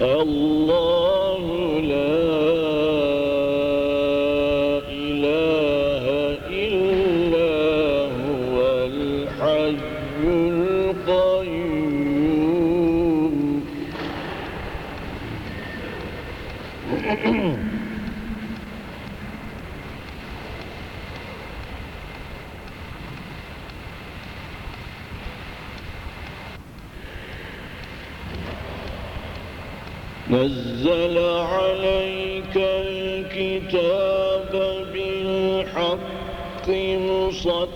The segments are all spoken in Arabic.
الله لا نزل عليك الكتاب بالحق مصدقا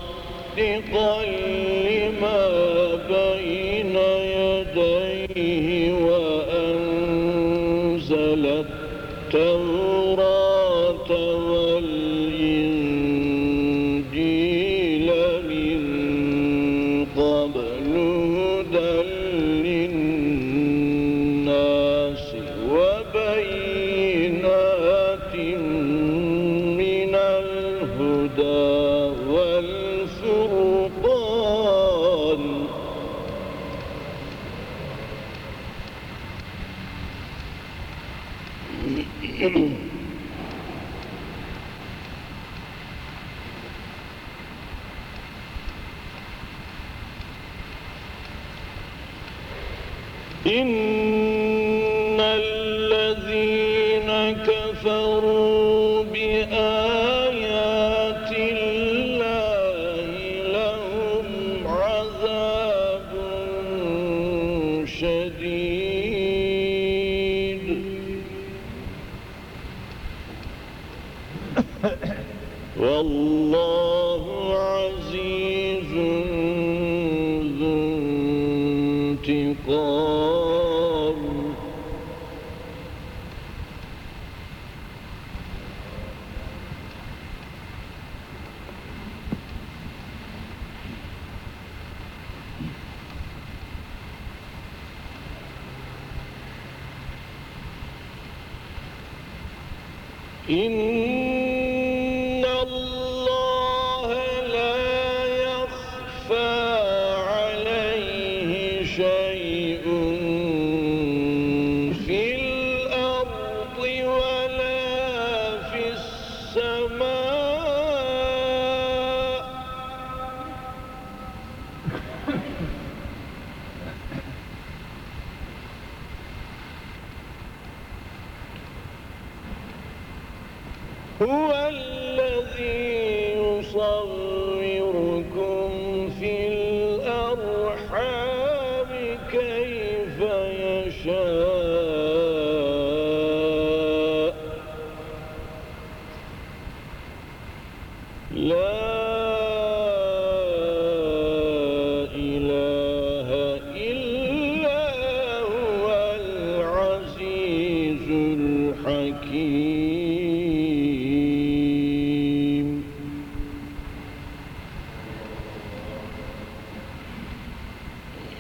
إن الذين كفروا بآيات الله لهم عذاب شديد. والله إن هو الذي يصوركم في الأرحام كيف يشاء. لا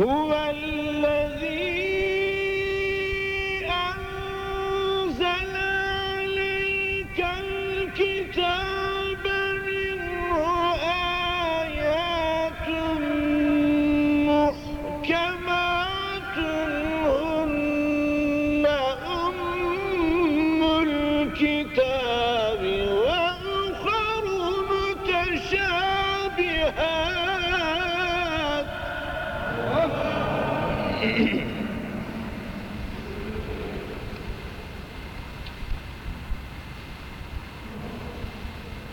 هو الذي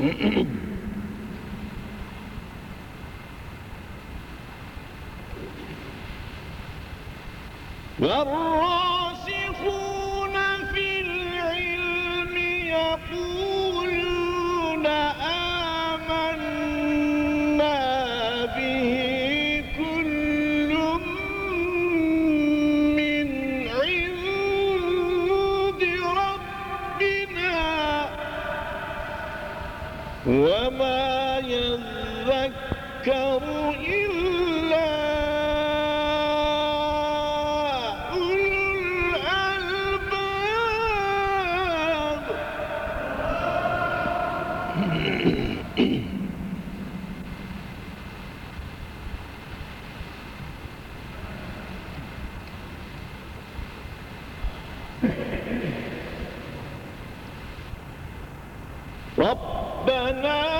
والراسخون في العلم يقول يذكر إلا أولو الألباب. ربنا